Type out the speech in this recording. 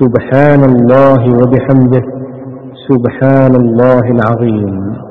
سبحان الله وبحمده. سبحان الله العظيم.